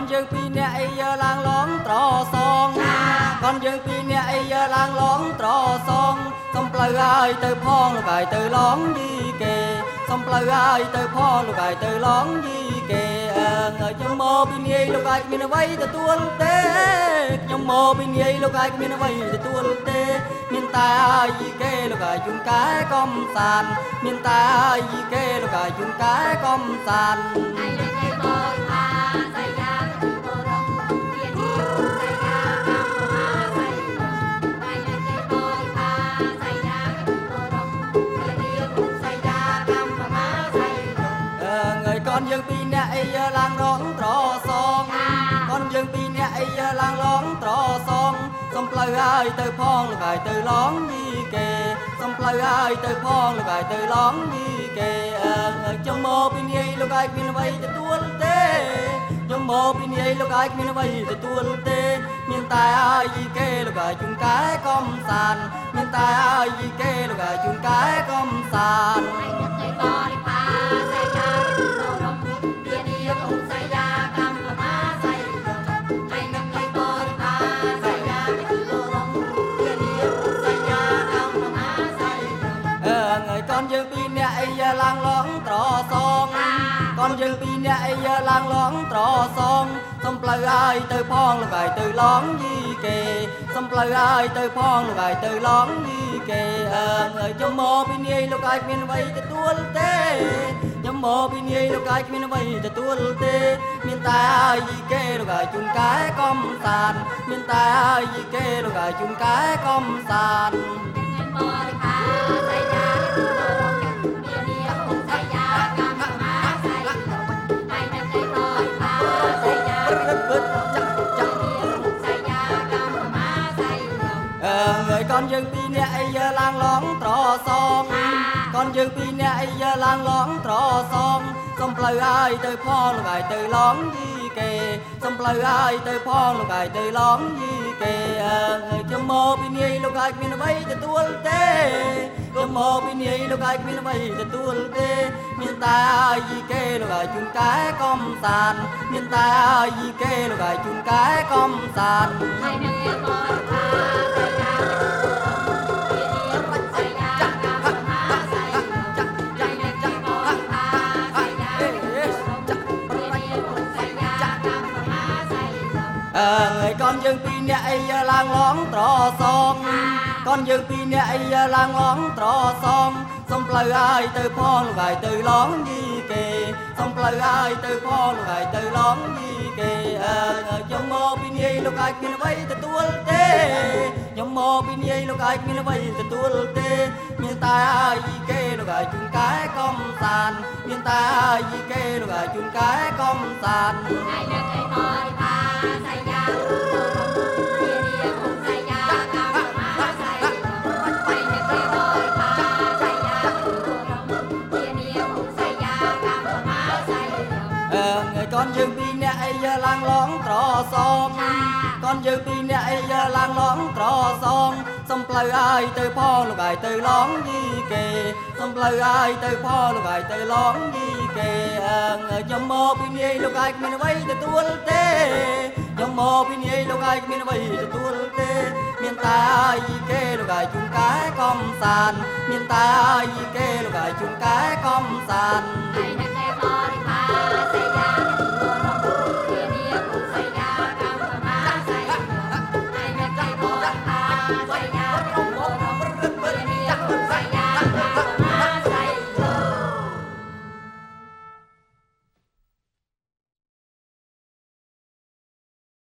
នយើងពីរនាក់អីយើឡើងឡងត្រសងកូនយើងពីរនាក់អីយើឡើងឡងត្រសងសំផ្លូវហើយទៅផងលោកហើយទៅឡងយីគេសំផ្លូវហើយទៅផងលោកហើយទៅឡងយីគេអើងខ្ញុំមកពីនាយលោកហើយគ្មានអ្វីទទួលទេខ្ញុំមកពីនាយលោកហើយគ្មានអ្វីទទួលទេមានតែយីគេលោកហើយជួនកែកំសាន្តមានតែយីគេលោកហើយជួនកែកំសាន្តថ្ងៃ កូនយើងពីរនាក់អីយើឡើងរងត្រសងកូនយើងពីរនាក់អីយើឡើងឡងត្រសងសំផ្លូវហើយទៅផងលោកហើយទៅឡងយីគេសំផ្លូវហើយទៅផងលោកហើយទៅឡងយីគេអើងើយខ្ញុំមកពីនាយលោកហើយគ្មានអ្វីទទួលទេខ្ញុំមកពីនាយលោកហើយគ្មានអ្វីទទួលទេមានតែហើយយីគេលោកហើយជួនកែកំសាន្តមានតែហើយយីគេលោកហើយជួនកែកំសាន្ត នយើងពីរនាក់អីយើឡើងឡងត្រសងកូនយើងពីរនាក់អីយើឡើងឡងត្រសងសំផ្លូវហើយទៅផងលោកហើយទៅឡងយីគេសំផ្លូវហើយទៅផងលោកហើយទៅឡងយីគេអើងហើយខ្ញុំមកពីនាយលោកហើយគ្មានអ្វីទទួលទេខ្ញុំមកពីនាយលោកហើយគ្មានអ្វីទទួលទេ មានតែហើយយីគេលោកហើយជួនកែកំសាន្តមានតែហើយយីគេលោកហើយជួនកែកំសាន្ត នយើងពីរនាក់អីយើឡើងឡងត្រសងកូនយើងពីរនាក់អីយើឡើងឡងត្រសងសំផ្លូវហើយទៅផងលោកហើយទៅឡងយីគេសំផ្លូវហើយទៅផងលោកហើយទៅឡងយីគេអើងើយខ្ញុំមកពីនាយលោកហើយគ្មានអ្វីទទួលទេខ្ញុំមកពីនាយលោកហើយគ្មានអ្វីទទួលទេមានតែយីគេលោកហើយជួនកែកំសាន្តមានតែយីគេលោកហើយជួនកែកំសាន្តថ្ងៃនេះគេបរិ ងហើយកូនយើងពីរនាក់អីយើឡើងឡងត្រសងកូនយើងពីរនាក់អីយើឡើងឡងត្រសងសំផ្លូវហើយទៅផងលោកហើយទៅឡងយីគេសំផ្លូវហើយទៅផងលោកហើយទៅឡងយីគេអើងហើយខ្ញុំមកពីនាយលោកហើយគ្មានអ្វីទទួលទេខ្ញុំមកពីនាយលោកហើយគ្មានអ្វីទទួលទេមានតែហើយយីគេលោកហើយជួនកែកំសាន្តមានតែហើយយីគេលោកហើយជួនកែកំសាន្តថ្ងៃនេះគេបរិផាសៃយ៉ាគឺ កូនយើងពីរនាក់អីយើឡើងឡងត្រសងកូនយើងពីរនាក់អីយើឡើងឡងត្រសងសំផ្លូវហើយទៅផងលោកហើយទៅឡងយីគេសំផ្លូវហើយទៅផងលោកហើយទៅឡងយីគេអើងហើយខ្ញុំមកពីនាយលោកហើយគ្មានអ្វីទទួលទេខ្ញុំមកពីនាយលោកហើយគ្មានអ្វីទទួលទេមានតែយីគេលោកហើយជួនកែកំសាន្តមានតែយីគេលោកហើយជួនកែកំសាន្តថ្ងៃនេះគេ